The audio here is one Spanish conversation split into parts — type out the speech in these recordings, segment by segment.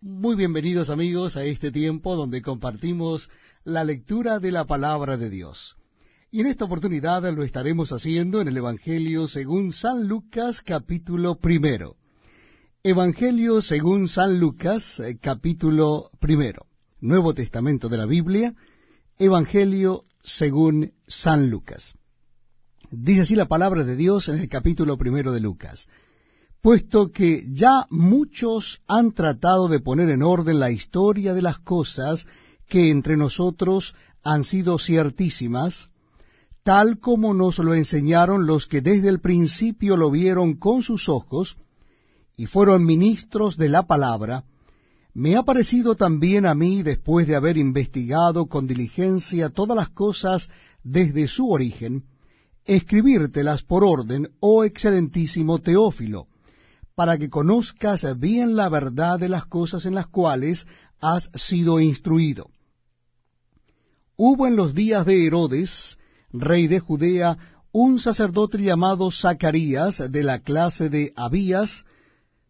Muy bienvenidos amigos a este tiempo donde compartimos la lectura de la palabra de Dios. Y en esta oportunidad lo estaremos haciendo en el Evangelio según San Lucas capítulo primero. Evangelio según San Lucas eh, capítulo primero. Nuevo Testamento de la Biblia. Evangelio según San Lucas. Dice así la palabra de Dios en el capítulo primero de Lucas puesto que ya muchos han tratado de poner en orden la historia de las cosas que entre nosotros han sido ciertísimas, tal como nos lo enseñaron los que desde el principio lo vieron con sus ojos y fueron ministros de la palabra, me ha parecido también a mí, después de haber investigado con diligencia todas las cosas desde su origen, escribírtelas por orden, oh excelentísimo Teófilo, para que conozcas bien la verdad de las cosas en las cuales has sido instruido. Hubo en los días de Herodes, rey de Judea, un sacerdote llamado Zacarías, de la clase de Abías,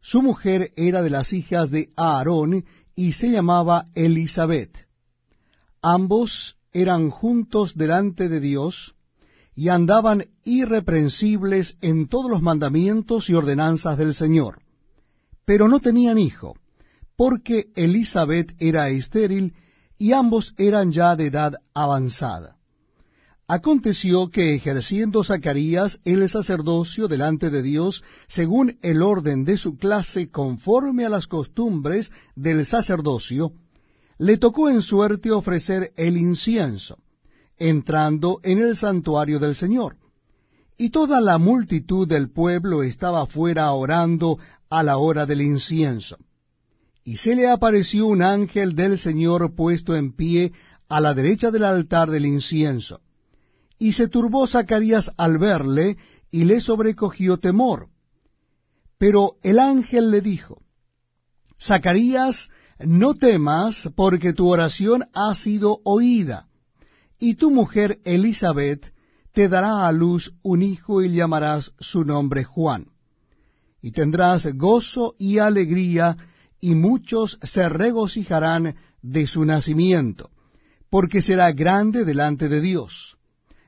su mujer era de las hijas de Aarón, y se llamaba Elizabeth. Ambos eran juntos delante de Dios, y andaban irreprensibles en todos los mandamientos y ordenanzas del Señor. Pero no tenían hijo, porque Elizabeth era estéril y ambos eran ya de edad avanzada. Aconteció que ejerciendo Zacarías el sacerdocio delante de Dios, según el orden de su clase, conforme a las costumbres del sacerdocio, le tocó en suerte ofrecer el incienso entrando en el santuario del Señor. Y toda la multitud del pueblo estaba fuera orando a la hora del incienso. Y se le apareció un ángel del Señor puesto en pie a la derecha del altar del incienso. Y se turbó Zacarías al verle, y le sobrecogió temor. Pero el ángel le dijo, Zacarías, no temas, porque tu oración ha sido oída y tu mujer Elizabeth te dará a luz un hijo y llamarás su nombre Juan. Y tendrás gozo y alegría, y muchos se regocijarán de su nacimiento, porque será grande delante de Dios.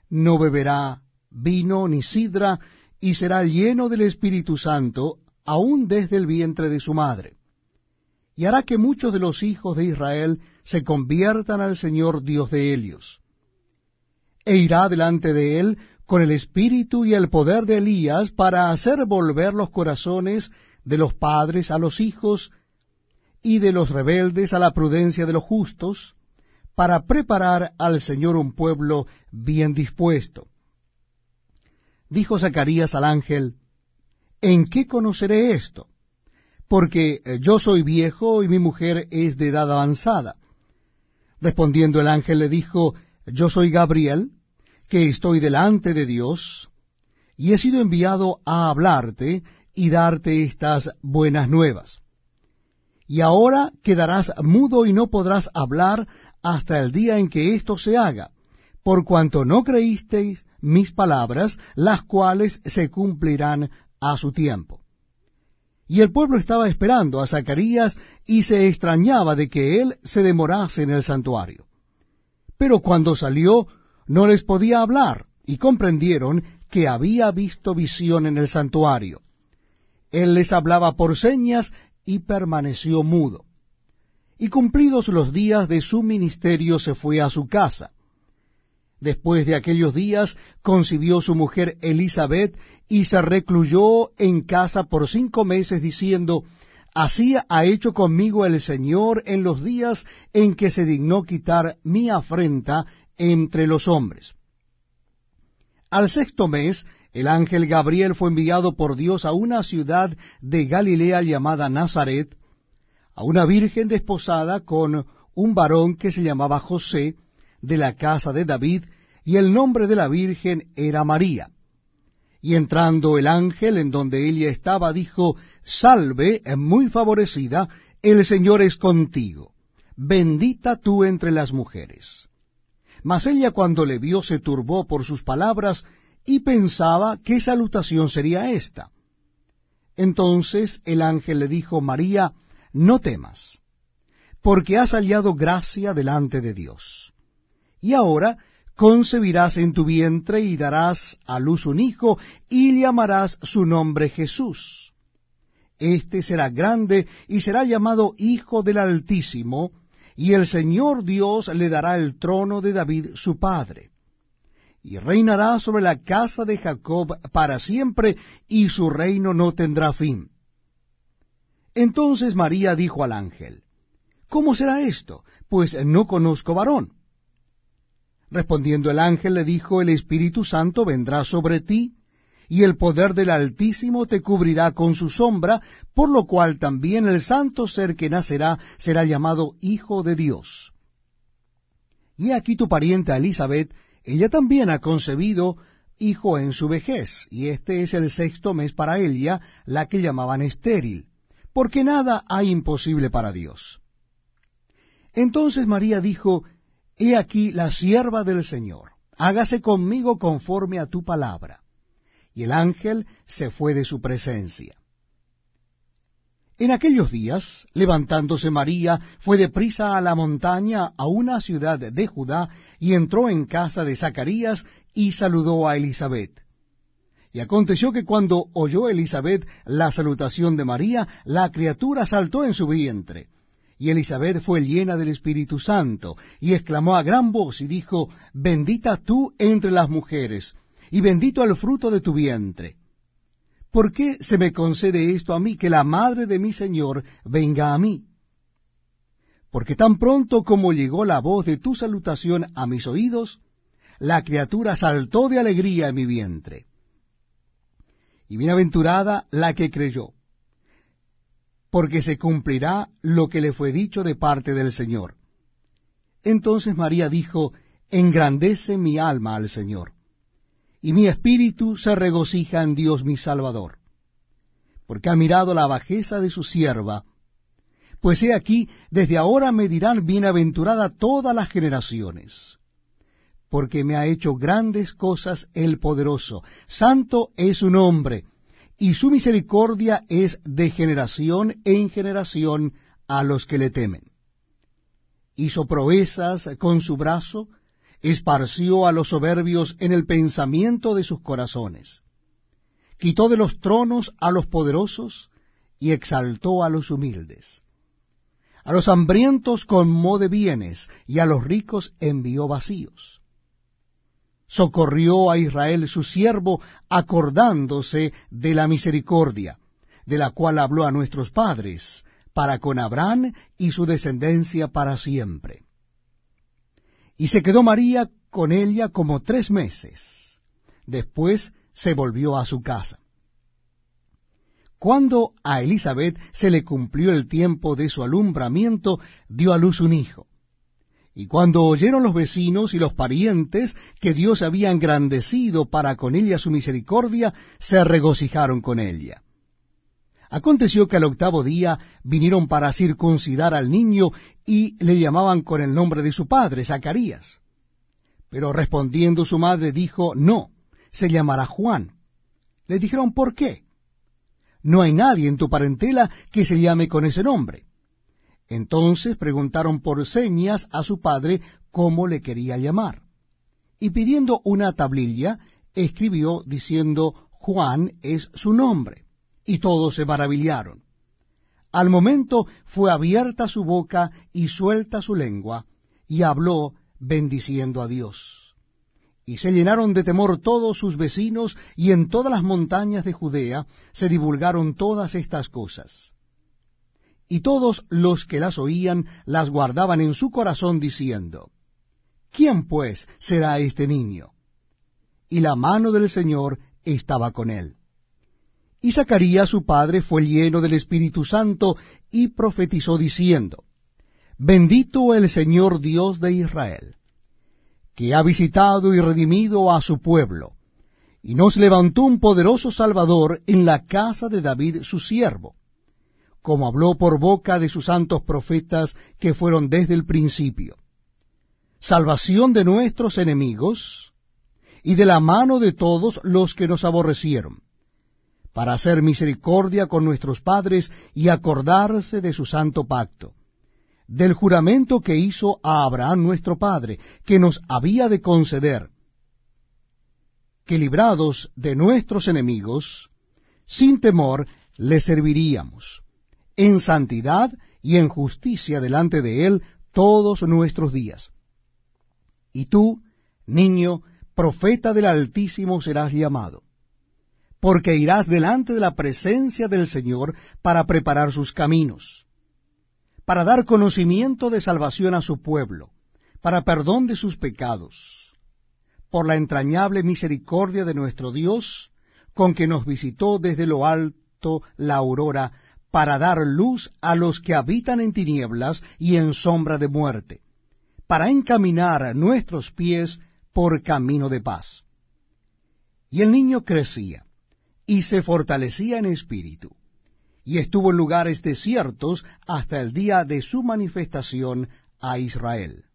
No beberá vino ni sidra, y será lleno del Espíritu Santo, aun desde el vientre de su madre. Y hará que muchos de los hijos de Israel se conviertan al Señor Dios de ellos e irá delante de él con el espíritu y el poder de Elías para hacer volver los corazones de los padres a los hijos y de los rebeldes a la prudencia de los justos, para preparar al Señor un pueblo bien dispuesto. Dijo Zacarías al ángel, ¿En qué conoceré esto? Porque yo soy viejo y mi mujer es de edad avanzada. Respondiendo el ángel le dijo, yo soy Gabriel, que estoy delante de Dios, y he sido enviado a hablarte y darte estas buenas nuevas. Y ahora quedarás mudo y no podrás hablar hasta el día en que esto se haga, por cuanto no creísteis mis palabras, las cuales se cumplirán a su tiempo. Y el pueblo estaba esperando a Zacarías y se extrañaba de que él se demorase en el santuario. Pero cuando salió, no les podía hablar, y comprendieron que había visto visión en el santuario. Él les hablaba por señas y permaneció mudo. Y cumplidos los días de su ministerio se fue a su casa. Después de aquellos días concibió su mujer Elizabeth y se recluyó en casa por cinco meses diciendo, Así ha hecho conmigo el Señor en los días en que se dignó quitar mi afrenta entre los hombres. Al sexto mes, el ángel Gabriel fue enviado por Dios a una ciudad de Galilea llamada Nazaret, a una virgen desposada con un varón que se llamaba José, de la casa de David, y el nombre de la virgen era María. Y entrando el ángel en donde ella estaba, dijo, Salve, muy favorecida, el Señor es contigo, bendita tú entre las mujeres. Mas ella cuando le vio se turbó por sus palabras y pensaba qué salutación sería esta. Entonces el ángel le dijo, María, no temas, porque has hallado gracia delante de Dios. Y ahora concebirás en tu vientre y darás a luz un hijo, y llamarás su nombre Jesús. Este será grande y será llamado Hijo del Altísimo, y el Señor Dios le dará el trono de David su padre. Y reinará sobre la casa de Jacob para siempre, y su reino no tendrá fin. Entonces María dijo al ángel, ¿Cómo será esto? Pues no conozco varón. Respondiendo el ángel le dijo, El Espíritu Santo vendrá sobre ti, y el poder del Altísimo te cubrirá con su sombra, por lo cual también el santo ser que nacerá será llamado Hijo de Dios. Y aquí tu parienta Elizabeth, ella también ha concebido hijo en su vejez, y este es el sexto mes para ella, la que llamaban estéril, porque nada hay imposible para Dios. Entonces María dijo, He aquí la sierva del Señor, hágase conmigo conforme a tu palabra. Y el ángel se fue de su presencia. En aquellos días, levantándose María, fue deprisa a la montaña, a una ciudad de Judá, y entró en casa de Zacarías, y saludó a Elizabeth. Y aconteció que cuando oyó Elizabeth la salutación de María, la criatura saltó en su vientre y Elizabeth fue llena del Espíritu Santo, y exclamó a gran voz y dijo, Bendita tú entre las mujeres, y bendito el fruto de tu vientre. ¿Por qué se me concede esto a mí, que la madre de mi Señor venga a mí? Porque tan pronto como llegó la voz de tu salutación a mis oídos, la criatura saltó de alegría en mi vientre. Y bienaventurada la que creyó porque se cumplirá lo que le fue dicho de parte del Señor. Entonces María dijo, Engrandece mi alma al Señor, y mi espíritu se regocija en Dios mi Salvador, porque ha mirado la bajeza de su sierva, pues he aquí, desde ahora me dirán bienaventurada todas las generaciones, porque me ha hecho grandes cosas el poderoso, santo es su nombre, y su misericordia es de generación en generación a los que le temen. Hizo proezas con su brazo, esparció a los soberbios en el pensamiento de sus corazones. Quitó de los tronos a los poderosos y exaltó a los humildes. A los hambrientos colmó de bienes y a los ricos envió vacíos socorrió a Israel su siervo, acordándose de la misericordia, de la cual habló a nuestros padres, para con Abraham y su descendencia para siempre. Y se quedó María con ella como tres meses. Después se volvió a su casa. Cuando a Elizabeth se le cumplió el tiempo de su alumbramiento, dio a luz un hijo y cuando oyeron los vecinos y los parientes que Dios había engrandecido para con ella su misericordia, se regocijaron con ella. Aconteció que al octavo día vinieron para circuncidar al niño y le llamaban con el nombre de su padre, Zacarías. Pero respondiendo su madre dijo, no, se llamará Juan. Le dijeron, ¿por qué? No hay nadie en tu parentela que se llame con ese nombre. Entonces preguntaron por señas a su padre cómo le quería llamar. Y pidiendo una tablilla, escribió diciendo, Juan es su nombre. Y todos se maravillaron. Al momento fue abierta su boca y suelta su lengua, y habló bendiciendo a Dios. Y se llenaron de temor todos sus vecinos, y en todas las montañas de Judea se divulgaron todas estas cosas y todos los que las oían las guardaban en su corazón diciendo, ¿quién pues será este niño? Y la mano del Señor estaba con él. Y Zacarías su padre fue lleno del Espíritu Santo y profetizó diciendo, Bendito el Señor Dios de Israel, que ha visitado y redimido a su pueblo, y nos levantó un poderoso Salvador en la casa de David su siervo como habló por boca de sus santos profetas que fueron desde el principio. Salvación de nuestros enemigos y de la mano de todos los que nos aborrecieron, para hacer misericordia con nuestros padres y acordarse de su santo pacto, del juramento que hizo a Abraham nuestro Padre, que nos había de conceder, que librados de nuestros enemigos, sin temor le serviríamos, en santidad y en justicia delante de él todos nuestros días. Y tú, niño, profeta del Altísimo serás llamado, porque irás delante de la presencia del Señor para preparar sus caminos, para dar conocimiento de salvación a su pueblo, para perdón de sus pecados, por la entrañable misericordia de nuestro Dios, con que nos visitó desde lo alto la aurora, para dar luz a los que habitan en tinieblas y en sombra de muerte, para encaminar nuestros pies por camino de paz. Y el niño crecía, y se fortalecía en espíritu, y estuvo en lugares desiertos hasta el día de su manifestación a Israel.